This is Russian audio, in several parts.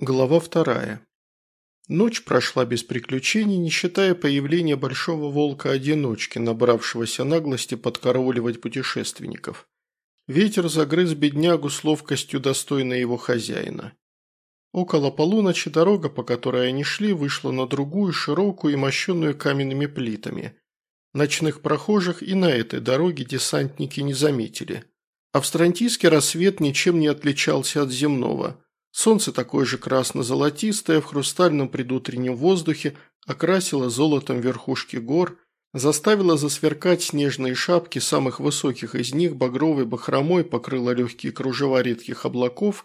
Глава вторая. Ночь прошла без приключений, не считая появления большого волка-одиночки, набравшегося наглости подкарауливать путешественников. Ветер загрыз беднягу с ловкостью, достойной его хозяина. Около полуночи дорога, по которой они шли, вышла на другую, широкую и мощенную каменными плитами. Ночных прохожих и на этой дороге десантники не заметили. Австрантийский рассвет ничем не отличался от земного – Солнце такое же красно-золотистое в хрустальном предутреннем воздухе окрасило золотом верхушки гор, заставило засверкать снежные шапки самых высоких из них багровой бахромой, покрыло легкие кружева редких облаков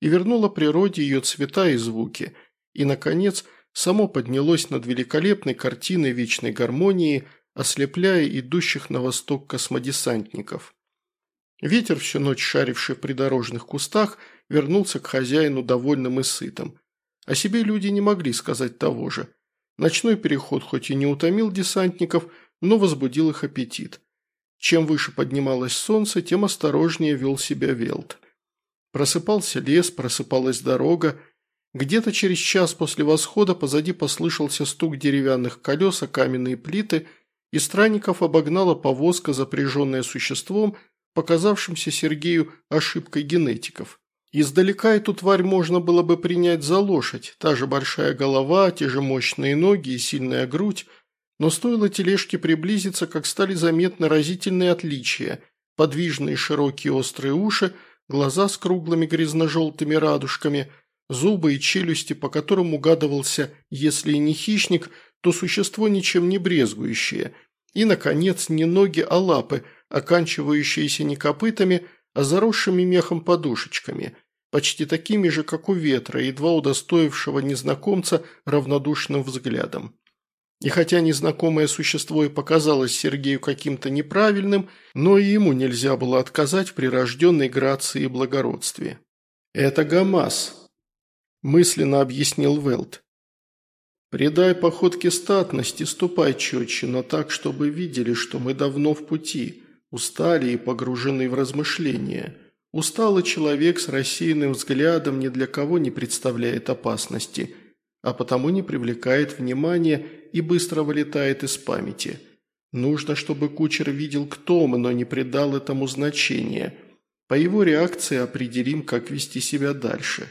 и вернуло природе ее цвета и звуки, и, наконец, само поднялось над великолепной картиной вечной гармонии, ослепляя идущих на восток космодесантников. Ветер, всю ночь шаривший в придорожных кустах, вернулся к хозяину довольным и сытым. О себе люди не могли сказать того же. Ночной переход хоть и не утомил десантников, но возбудил их аппетит. Чем выше поднималось солнце, тем осторожнее вел себя Велт. Просыпался лес, просыпалась дорога. Где-то через час после восхода позади послышался стук деревянных колес о каменные плиты, и странников обогнала повозка, запряженная существом, показавшимся Сергею ошибкой генетиков. Издалека эту тварь можно было бы принять за лошадь, та же большая голова, те же мощные ноги и сильная грудь, но стоило тележке приблизиться, как стали заметны разительные отличия, подвижные широкие острые уши, глаза с круглыми грязно-желтыми радужками, зубы и челюсти, по которым угадывался, если и не хищник, то существо ничем не брезгующее, и, наконец, не ноги, а лапы, оканчивающиеся не копытами, а заросшими мехом подушечками, почти такими же, как у ветра, едва удостоившего незнакомца равнодушным взглядом. И хотя незнакомое существо и показалось Сергею каким-то неправильным, но и ему нельзя было отказать прирожденной грации и благородстве. «Это Гамас», – мысленно объяснил Велт. «Придай походке статности, ступай четче, но так, чтобы видели, что мы давно в пути. Устали и погружены в размышления. Усталый человек с рассеянным взглядом ни для кого не представляет опасности, а потому не привлекает внимания и быстро вылетает из памяти. Нужно, чтобы кучер видел, кто мы, но не придал этому значения. По его реакции определим, как вести себя дальше.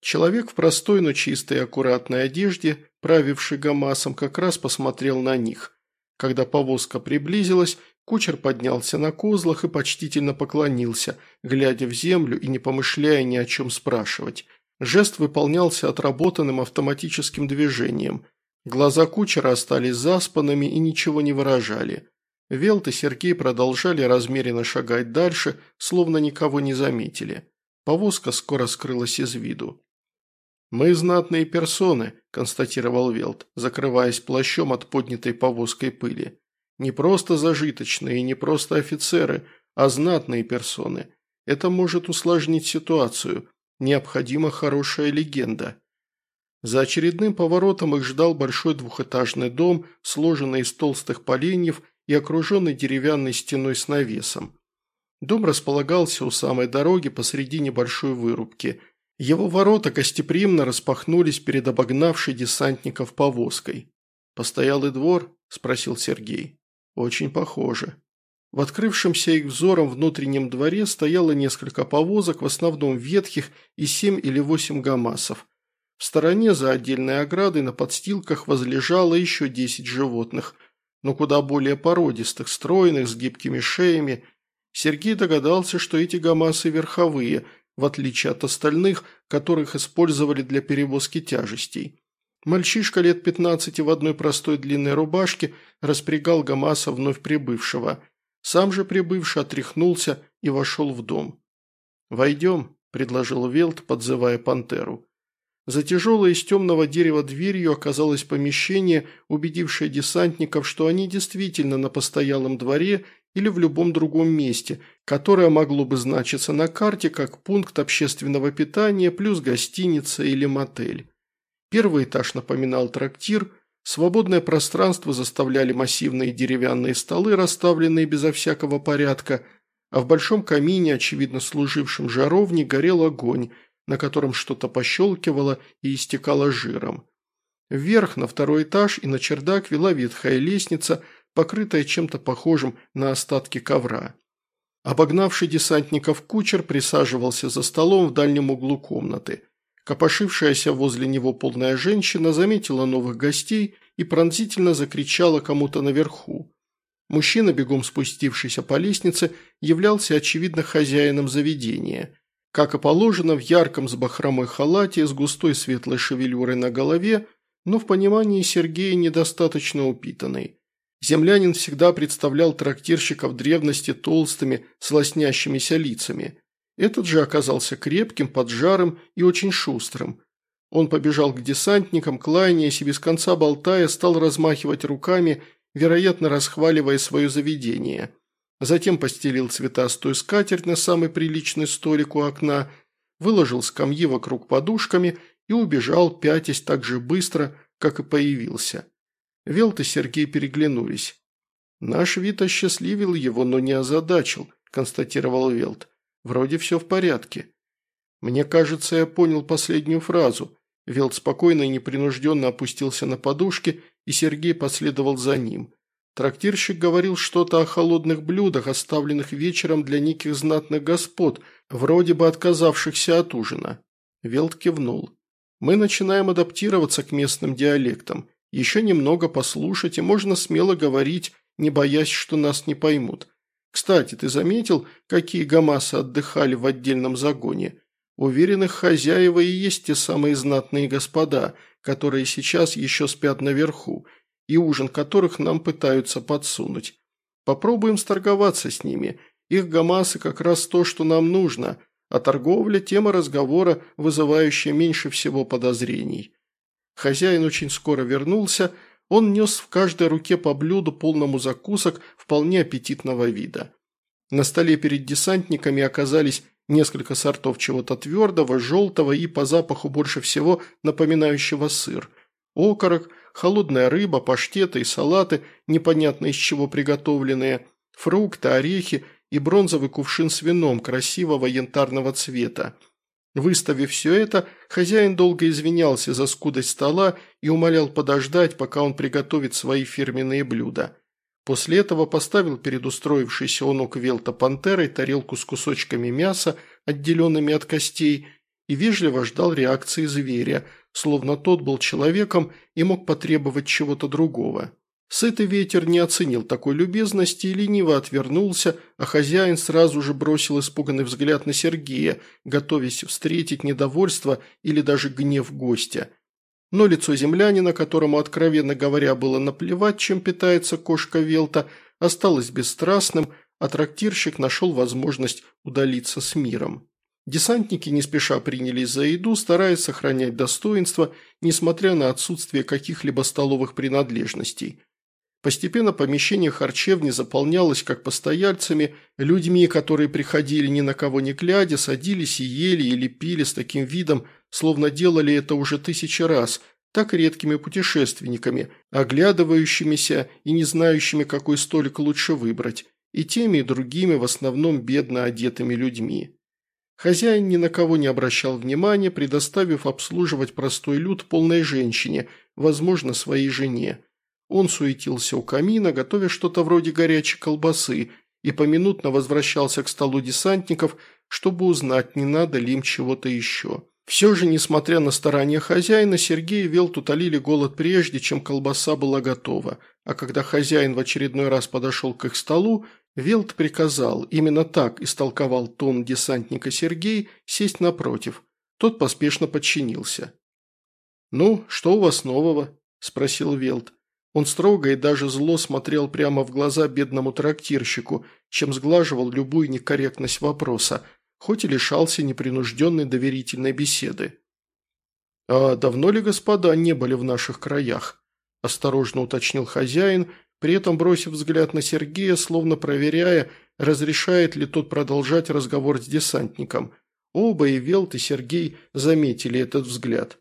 Человек в простой, но чистой аккуратной одежде, правивший гамасом, как раз посмотрел на них. Когда повозка приблизилась, Кучер поднялся на козлах и почтительно поклонился, глядя в землю и не помышляя ни о чем спрашивать. Жест выполнялся отработанным автоматическим движением. Глаза кучера остались заспанными и ничего не выражали. Велт и Сергей продолжали размеренно шагать дальше, словно никого не заметили. Повозка скоро скрылась из виду. «Мы знатные персоны», – констатировал Велт, закрываясь плащом от поднятой повозкой пыли. Не просто зажиточные, не просто офицеры, а знатные персоны. Это может усложнить ситуацию. Необходима хорошая легенда. За очередным поворотом их ждал большой двухэтажный дом, сложенный из толстых поленьев и окруженный деревянной стеной с навесом. Дом располагался у самой дороги посреди небольшой вырубки. Его ворота гостеприимно распахнулись перед обогнавшей десантников повозкой. «Постоялый двор?» – спросил Сергей. Очень похоже. В открывшемся их взором внутреннем дворе стояло несколько повозок, в основном ветхих, и семь или восемь гамасов. В стороне за отдельной оградой на подстилках возлежало еще десять животных, но куда более породистых, стройных, с гибкими шеями. Сергей догадался, что эти гамасы верховые, в отличие от остальных, которых использовали для перевозки тяжестей. Мальчишка лет пятнадцати в одной простой длинной рубашке распрягал Гамаса вновь прибывшего. Сам же прибывший отряхнулся и вошел в дом. «Войдем», – предложил Велт, подзывая пантеру. За тяжелой из темного дерева дверью оказалось помещение, убедившее десантников, что они действительно на постоялом дворе или в любом другом месте, которое могло бы значиться на карте как пункт общественного питания плюс гостиница или мотель. Первый этаж напоминал трактир, свободное пространство заставляли массивные деревянные столы, расставленные безо всякого порядка, а в большом камине, очевидно служившем жаровней, горел огонь, на котором что-то пощелкивало и истекало жиром. Вверх, на второй этаж и на чердак вела ветхая лестница, покрытая чем-то похожим на остатки ковра. Обогнавший десантников кучер присаживался за столом в дальнем углу комнаты. Копошившаяся возле него полная женщина заметила новых гостей и пронзительно закричала кому-то наверху. Мужчина, бегом спустившийся по лестнице, являлся, очевидно, хозяином заведения. Как и положено, в ярком с бахромой халате с густой светлой шевелюрой на голове, но в понимании Сергея недостаточно упитанный. Землянин всегда представлял трактирщиков древности толстыми, с лицами. Этот же оказался крепким, поджарым и очень шустрым. Он побежал к десантникам, кланяясь и без конца болтая, стал размахивать руками, вероятно, расхваливая свое заведение. Затем постелил цветастую скатерть на самый приличный столик у окна, выложил скамьи вокруг подушками и убежал, пятясь так же быстро, как и появился. Велт и Сергей переглянулись. «Наш вид осчастливил его, но не озадачил», – констатировал Велт. «Вроде все в порядке». «Мне кажется, я понял последнюю фразу». Велт спокойно и непринужденно опустился на подушке, и Сергей последовал за ним. Трактирщик говорил что-то о холодных блюдах, оставленных вечером для неких знатных господ, вроде бы отказавшихся от ужина. Велт кивнул. «Мы начинаем адаптироваться к местным диалектам. Еще немного послушать, и можно смело говорить, не боясь, что нас не поймут. Кстати, ты заметил, какие гамасы отдыхали в отдельном загоне? Уверенных хозяева и есть те самые знатные господа, которые сейчас еще спят наверху, и ужин которых нам пытаются подсунуть. Попробуем сторговаться с ними. Их гамасы как раз то, что нам нужно, а торговля – тема разговора, вызывающая меньше всего подозрений. Хозяин очень скоро вернулся, он нес в каждой руке по блюду полному закусок вполне аппетитного вида. На столе перед десантниками оказались несколько сортов чего-то твердого, желтого и по запаху больше всего напоминающего сыр. Окорок, холодная рыба, паштеты и салаты, непонятно из чего приготовленные, фрукты, орехи и бронзовый кувшин с вином красивого янтарного цвета. Выставив все это, хозяин долго извинялся за скудость стола и умолял подождать, пока он приготовит свои фирменные блюда. После этого поставил перед устроившейся у ног Велта пантерой тарелку с кусочками мяса, отделенными от костей, и вежливо ждал реакции зверя, словно тот был человеком и мог потребовать чего-то другого. Сытый ветер не оценил такой любезности и лениво отвернулся, а хозяин сразу же бросил испуганный взгляд на Сергея, готовясь встретить недовольство или даже гнев гостя. Но лицо землянина, которому, откровенно говоря, было наплевать, чем питается кошка Велта, осталось бесстрастным, а трактирщик нашел возможность удалиться с миром. Десантники не спеша принялись за еду, стараясь сохранять достоинство, несмотря на отсутствие каких-либо столовых принадлежностей – Постепенно помещение харчевни заполнялось как постояльцами, людьми, которые приходили ни на кого не глядя, садились и ели или пили с таким видом, словно делали это уже тысячи раз, так редкими путешественниками, оглядывающимися и не знающими, какой столик лучше выбрать, и теми и другими в основном бедно одетыми людьми. Хозяин ни на кого не обращал внимания, предоставив обслуживать простой люд полной женщине, возможно, своей жене. Он суетился у камина, готовя что-то вроде горячей колбасы, и поминутно возвращался к столу десантников, чтобы узнать, не надо ли им чего-то еще. Все же, несмотря на старания хозяина, Сергей и Велт утолили голод прежде, чем колбаса была готова, а когда хозяин в очередной раз подошел к их столу, Велт приказал, именно так истолковал тон десантника Сергей, сесть напротив. Тот поспешно подчинился. «Ну, что у вас нового?» – спросил Велт. Он строго и даже зло смотрел прямо в глаза бедному трактирщику, чем сглаживал любую некорректность вопроса, хоть и лишался непринужденной доверительной беседы. «А давно ли господа не были в наших краях?» – осторожно уточнил хозяин, при этом бросив взгляд на Сергея, словно проверяя, разрешает ли тот продолжать разговор с десантником. Оба и Велт, и Сергей заметили этот взгляд.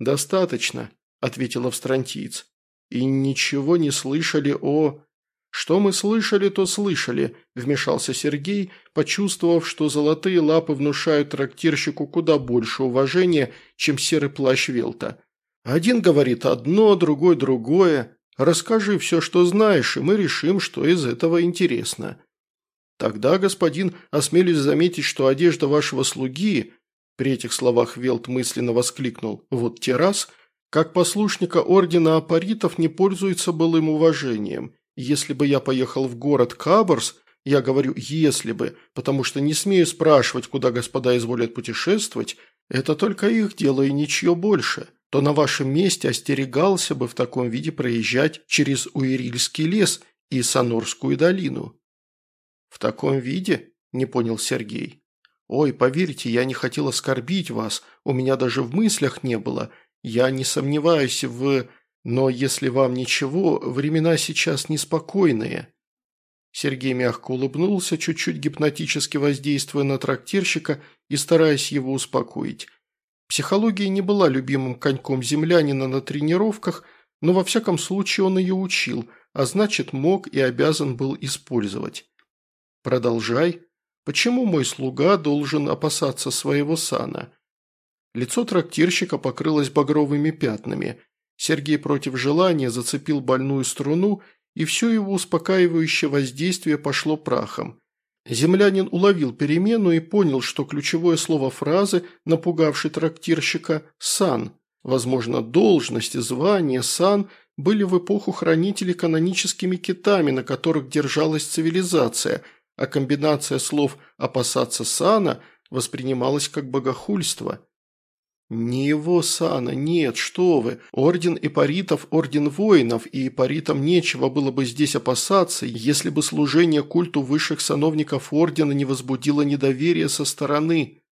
«Достаточно», – ответил австрантиец и ничего не слышали о... «Что мы слышали, то слышали», – вмешался Сергей, почувствовав, что золотые лапы внушают трактирщику куда больше уважения, чем серый плащ Велта. «Один говорит одно, другой другое. Расскажи все, что знаешь, и мы решим, что из этого интересно». «Тогда, господин, осмелюсь заметить, что одежда вашего слуги...» При этих словах Велт мысленно воскликнул «Вот террас», как послушника ордена апаритов не пользуется былым уважением. Если бы я поехал в город Каборс, я говорю «если бы», потому что не смею спрашивать, куда господа изволят путешествовать, это только их дело и ничье больше, то на вашем месте остерегался бы в таком виде проезжать через Уирильский лес и Санорскую долину. «В таком виде?» – не понял Сергей. «Ой, поверьте, я не хотел оскорбить вас, у меня даже в мыслях не было. Я не сомневаюсь в... Но если вам ничего, времена сейчас неспокойные». Сергей мягко улыбнулся, чуть-чуть гипнотически воздействуя на трактирщика и стараясь его успокоить. Психология не была любимым коньком землянина на тренировках, но во всяком случае он ее учил, а значит мог и обязан был использовать. «Продолжай. Почему мой слуга должен опасаться своего сана?» Лицо трактирщика покрылось багровыми пятнами. Сергей против желания зацепил больную струну, и все его успокаивающее воздействие пошло прахом. Землянин уловил перемену и понял, что ключевое слово фразы, напугавший трактирщика, «сан». Возможно, должность, звание, сан были в эпоху хранителей каноническими китами, на которых держалась цивилизация, а комбинация слов «опасаться сана» воспринималась как богохульство. «Не его сана, нет, что вы. Орден Ипаритов – орден воинов, и Ипаритам нечего было бы здесь опасаться, если бы служение культу высших сановников ордена не возбудило недоверие со стороны».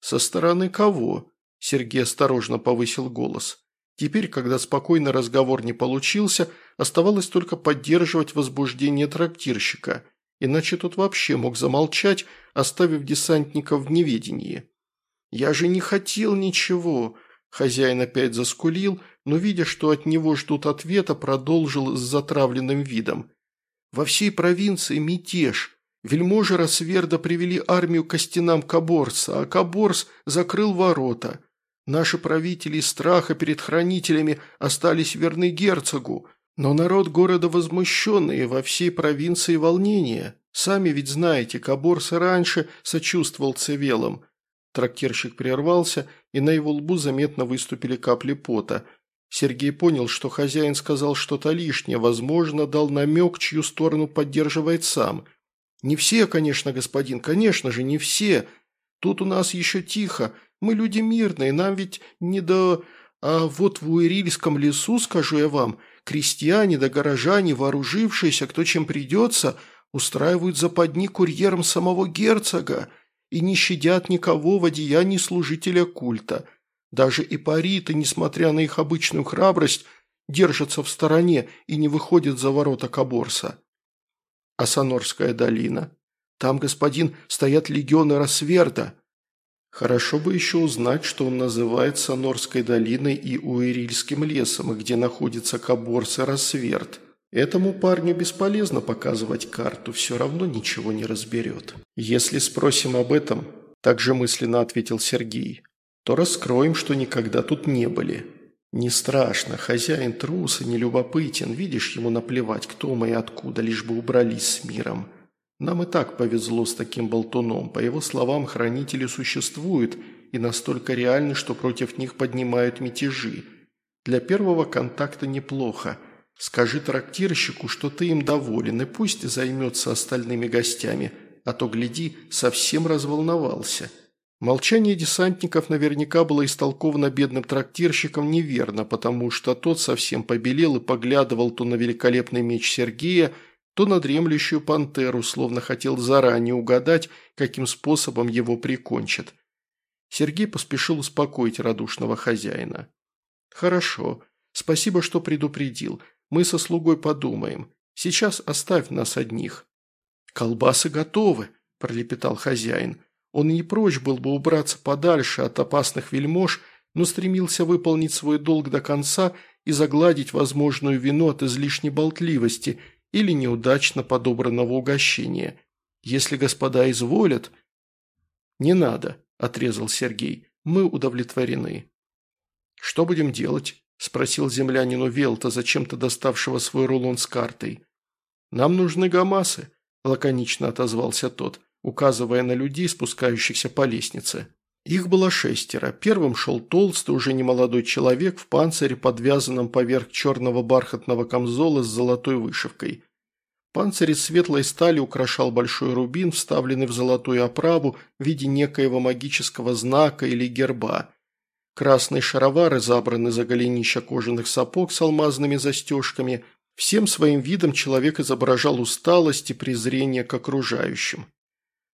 «Со стороны кого?» – Сергей осторожно повысил голос. Теперь, когда спокойный разговор не получился, оставалось только поддерживать возбуждение трактирщика, иначе тот вообще мог замолчать, оставив десантников в неведении. «Я же не хотел ничего!» Хозяин опять заскулил, но, видя, что от него ждут ответа, продолжил с затравленным видом. «Во всей провинции мятеж. Вельможи Росверда привели армию к стенам Каборса, а Каборс закрыл ворота. Наши правители страха перед хранителями остались верны герцогу, но народ города возмущенный, во всей провинции волнение. Сами ведь знаете, Каборс раньше сочувствовал цивелам. Трактирщик прервался, и на его лбу заметно выступили капли пота. Сергей понял, что хозяин сказал что-то лишнее, возможно, дал намек, чью сторону поддерживает сам. «Не все, конечно, господин, конечно же, не все. Тут у нас еще тихо. Мы люди мирные, нам ведь не до... А вот в Уэрильском лесу, скажу я вам, крестьяне да горожане, вооружившиеся, кто чем придется, устраивают западни курьером самого герцога и не щадят никого в одеянии служителя культа. Даже ипариты, несмотря на их обычную храбрость, держатся в стороне и не выходят за ворота Каборса. А Сонорская долина? Там, господин, стоят легионы Росверда. Хорошо бы еще узнать, что он называет Сонорской долиной и Уэрильским лесом, и где находится Каборс и Росверд. Этому парню бесполезно показывать карту, все равно ничего не разберет. Если спросим об этом, также мысленно ответил Сергей, то раскроем, что никогда тут не были. Не страшно, хозяин трус и нелюбопытен, видишь, ему наплевать, кто мы и откуда, лишь бы убрались с миром. Нам и так повезло с таким болтуном, по его словам, хранители существуют и настолько реальны, что против них поднимают мятежи. Для первого контакта неплохо – Скажи трактирщику, что ты им доволен, и пусть займется остальными гостями, а то, гляди, совсем разволновался». Молчание десантников наверняка было истолковано бедным трактирщиком неверно, потому что тот совсем побелел и поглядывал то на великолепный меч Сергея, то на дремлющую пантеру, словно хотел заранее угадать, каким способом его прикончат. Сергей поспешил успокоить радушного хозяина. «Хорошо. Спасибо, что предупредил. Мы со слугой подумаем. Сейчас оставь нас одних». «Колбасы готовы», – пролепетал хозяин. Он не прочь был бы убраться подальше от опасных вельмож, но стремился выполнить свой долг до конца и загладить возможную вину от излишней болтливости или неудачно подобранного угощения. Если господа изволят...» «Не надо», – отрезал Сергей, – «мы удовлетворены». «Что будем делать?» – спросил землянину Велта, зачем-то доставшего свой рулон с картой. «Нам нужны гамасы», – лаконично отозвался тот, указывая на людей, спускающихся по лестнице. Их было шестеро. Первым шел толстый, уже немолодой человек в панцире, подвязанном поверх черного бархатного камзола с золотой вышивкой. Панцирь из светлой стали украшал большой рубин, вставленный в золотую оправу в виде некоего магического знака или герба. Красные шаровары забраны за голенища кожаных сапог с алмазными застежками. Всем своим видом человек изображал усталость и презрение к окружающим.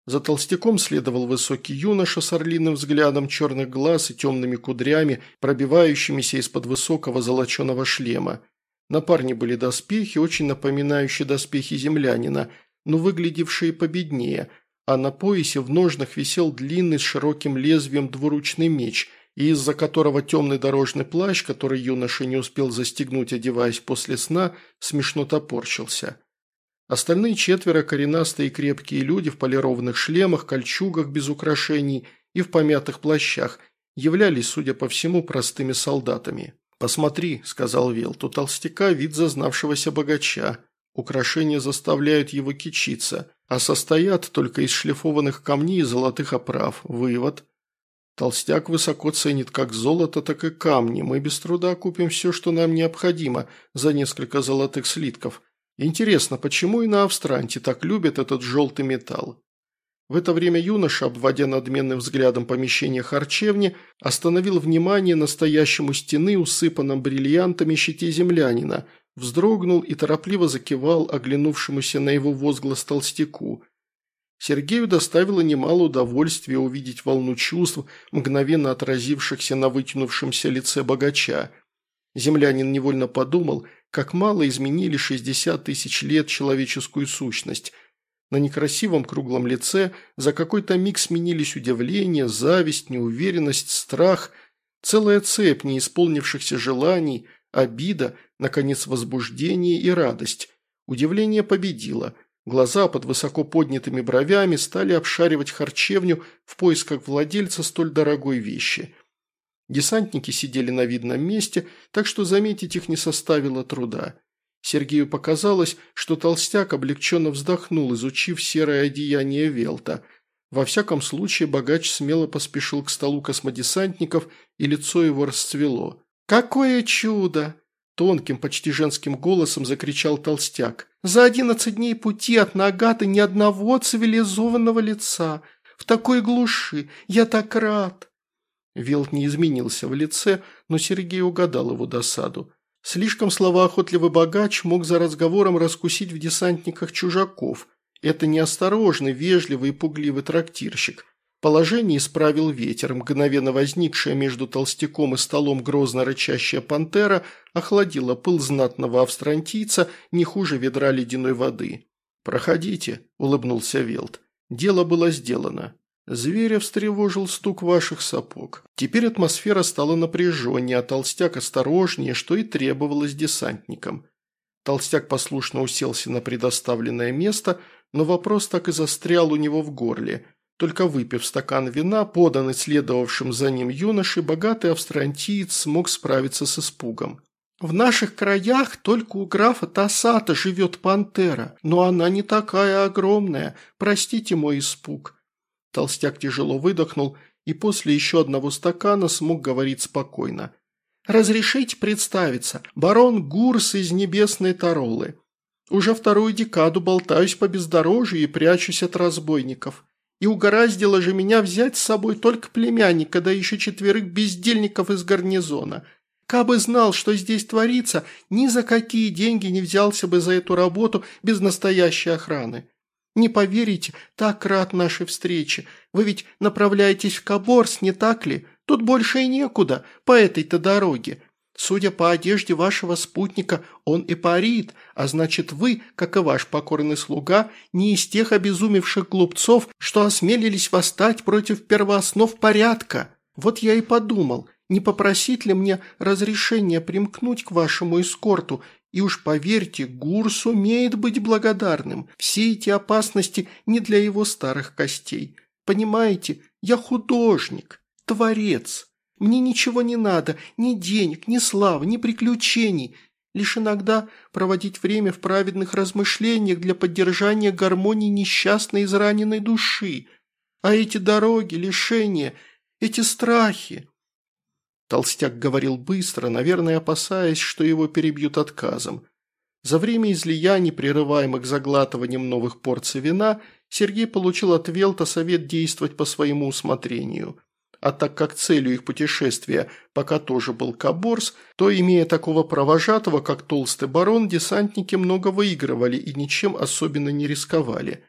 За толстяком следовал высокий юноша с орлиным взглядом черных глаз и темными кудрями, пробивающимися из-под высокого золоченого шлема. На парне были доспехи, очень напоминающие доспехи землянина, но выглядевшие победнее, а на поясе в ножнах висел длинный с широким лезвием двуручный меч, и из-за которого темный дорожный плащ, который юноша не успел застегнуть, одеваясь после сна, смешно топорщился. Остальные четверо – коренастые и крепкие люди в полированных шлемах, кольчугах без украшений и в помятых плащах – являлись, судя по всему, простыми солдатами. «Посмотри», – сказал Велт, – у толстяка вид зазнавшегося богача. Украшения заставляют его кичиться, а состоят только из шлифованных камней и золотых оправ. Вывод. Толстяк высоко ценит как золото, так и камни. Мы без труда купим все, что нам необходимо, за несколько золотых слитков – Интересно, почему и на Австранте так любят этот желтый металл? В это время юноша, обводя надменным взглядом помещение харчевни, остановил внимание на стоящему стены, усыпанном бриллиантами щите землянина, вздрогнул и торопливо закивал оглянувшемуся на его возглас толстяку. Сергею доставило немало удовольствия увидеть волну чувств, мгновенно отразившихся на вытянувшемся лице богача. Землянин невольно подумал – как мало изменили 60 тысяч лет человеческую сущность. На некрасивом круглом лице за какой-то миг сменились удивление, зависть, неуверенность, страх, целая цепь неисполнившихся желаний, обида, наконец возбуждение и радость. Удивление победило. Глаза под высоко поднятыми бровями стали обшаривать харчевню в поисках владельца столь дорогой вещи – Десантники сидели на видном месте, так что заметить их не составило труда. Сергею показалось, что толстяк облегченно вздохнул, изучив серое одеяние Велта. Во всяком случае, богач смело поспешил к столу космодесантников, и лицо его расцвело. «Какое чудо!» – тонким, почти женским голосом закричал толстяк. «За одиннадцать дней пути от Нагаты ни одного цивилизованного лица! В такой глуши! Я так рад!» Вилт не изменился в лице, но Сергей угадал его досаду. Слишком словоохотливый богач мог за разговором раскусить в десантниках чужаков. Это неосторожный, вежливый и пугливый трактирщик. Положение исправил ветер, мгновенно возникшая между толстяком и столом грозно рычащая пантера охладила пыл знатного австрантийца не хуже ведра ледяной воды. «Проходите», – улыбнулся Велт. «Дело было сделано. Зверя встревожил стук ваших сапог. Теперь атмосфера стала напряженнее, а толстяк осторожнее, что и требовалось десантникам. Толстяк послушно уселся на предоставленное место, но вопрос так и застрял у него в горле. Только выпив стакан вина, поданный следовавшим за ним юношей, богатый австрантиец смог справиться с испугом. «В наших краях только у графа Тассата живет пантера, но она не такая огромная, простите мой испуг». Толстяк тяжело выдохнул и после еще одного стакана смог говорить спокойно. «Разрешите представиться, барон Гурс из Небесной Таролы. Уже вторую декаду болтаюсь по бездорожью и прячусь от разбойников. И угораздило же меня взять с собой только племянника, да еще четверых бездельников из гарнизона. Кабы знал, что здесь творится, ни за какие деньги не взялся бы за эту работу без настоящей охраны. Не поверите, так рад нашей встрече. Вы ведь направляетесь в Каборс, не так ли? Тут больше и некуда, по этой-то дороге. Судя по одежде вашего спутника, он и а значит вы, как и ваш покорный слуга, не из тех обезумевших глупцов, что осмелились восстать против первооснов порядка. Вот я и подумал, не попросить ли мне разрешения примкнуть к вашему эскорту И уж поверьте, Гурс умеет быть благодарным. Все эти опасности не для его старых костей. Понимаете, я художник, творец. Мне ничего не надо, ни денег, ни славы, ни приключений. Лишь иногда проводить время в праведных размышлениях для поддержания гармонии несчастной израненной души. А эти дороги, лишения, эти страхи... Толстяк говорил быстро, наверное, опасаясь, что его перебьют отказом. За время излияний, прерываемых заглатыванием новых порций вина, Сергей получил от Велта совет действовать по своему усмотрению. А так как целью их путешествия пока тоже был Каборс, то, имея такого провожатого, как Толстый Барон, десантники много выигрывали и ничем особенно не рисковали.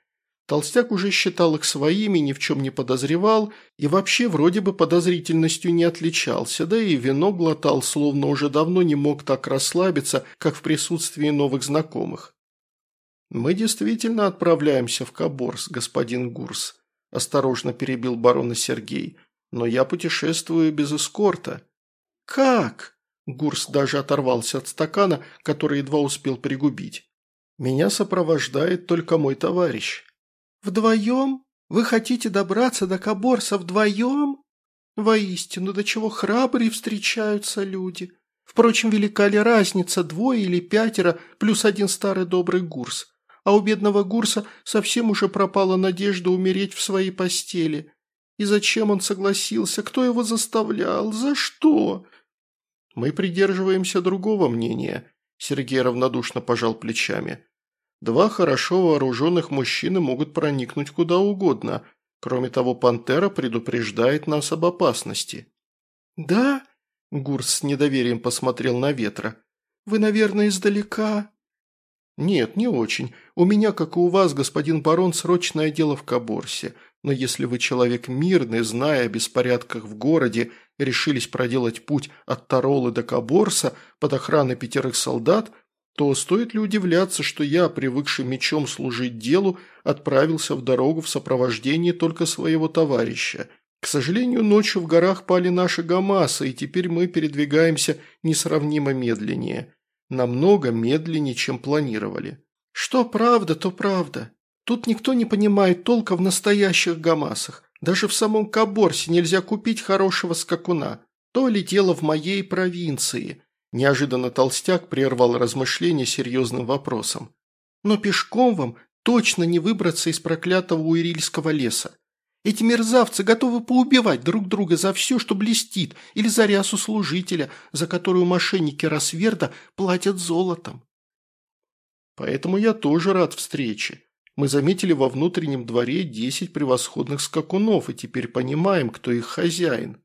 Толстяк уже считал их своими, ни в чем не подозревал и вообще вроде бы подозрительностью не отличался, да и вино глотал, словно уже давно не мог так расслабиться, как в присутствии новых знакомых. «Мы действительно отправляемся в Каборс, господин Гурс», – осторожно перебил барона Сергей, – «но я путешествую без эскорта». «Как?» – Гурс даже оторвался от стакана, который едва успел пригубить. «Меня сопровождает только мой товарищ». «Вдвоем? Вы хотите добраться до Каборса вдвоем? Воистину, до чего храбрые встречаются люди. Впрочем, велика ли разница, двое или пятеро, плюс один старый добрый Гурс? а у бедного Гурса совсем уже пропала надежда умереть в своей постели. И зачем он согласился? Кто его заставлял? За что? Мы придерживаемся другого мнения. Сергей равнодушно пожал плечами. Два хорошо вооруженных мужчины могут проникнуть куда угодно. Кроме того, пантера предупреждает нас об опасности. «Да?» – Гурс с недоверием посмотрел на ветра. «Вы, наверное, издалека?» «Нет, не очень. У меня, как и у вас, господин барон, срочное дело в Каборсе. Но если вы человек мирный, зная о беспорядках в городе, решились проделать путь от Таролы до Каборса под охраной пятерых солдат, то стоит ли удивляться, что я, привыкший мечом служить делу, отправился в дорогу в сопровождении только своего товарища. К сожалению, ночью в горах пали наши гамасы, и теперь мы передвигаемся несравнимо медленнее намного медленнее, чем планировали. Что правда, то правда. Тут никто не понимает толка в настоящих гамасах. Даже в самом Каборсе нельзя купить хорошего скакуна. То ли дело в моей провинции. Неожиданно толстяк прервал размышления серьезным вопросом. Но пешком вам точно не выбраться из проклятого Уирильского леса. Эти мерзавцы готовы поубивать друг друга за все, что блестит, или за рясу служителя, за которую мошенники Росверда платят золотом. Поэтому я тоже рад встрече. Мы заметили во внутреннем дворе десять превосходных скакунов и теперь понимаем, кто их хозяин.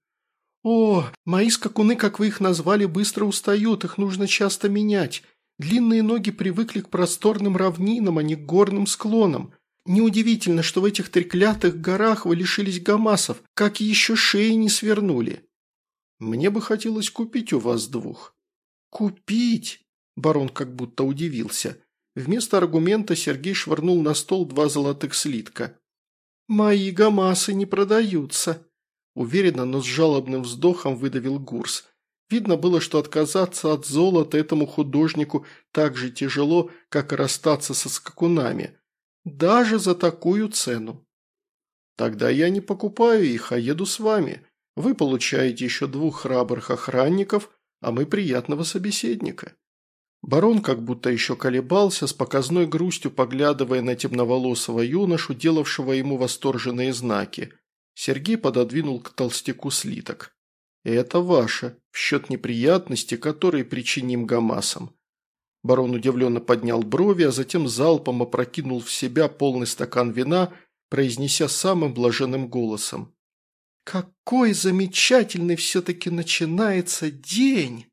О, мои скакуны, как вы их назвали, быстро устают, их нужно часто менять. Длинные ноги привыкли к просторным равнинам, а не к горным склонам. Неудивительно, что в этих треклятых горах вы лишились гамасов, как еще шеи не свернули. Мне бы хотелось купить у вас двух». «Купить?» Барон как будто удивился. Вместо аргумента Сергей швырнул на стол два золотых слитка. «Мои гамасы не продаются», – уверенно, но с жалобным вздохом выдавил Гурс. Видно было, что отказаться от золота этому художнику так же тяжело, как и расстаться со скакунами. Даже за такую цену. Тогда я не покупаю их, а еду с вами. Вы получаете еще двух храбрых охранников, а мы приятного собеседника». Барон как будто еще колебался, с показной грустью поглядывая на темноволосого юношу, делавшего ему восторженные знаки. Сергей пододвинул к толстяку слиток. «Это ваше, в счет неприятностей, которые причиним гамасам. Барон удивленно поднял брови, а затем залпом опрокинул в себя полный стакан вина, произнеся самым блаженным голосом. «Какой замечательный все-таки начинается день!»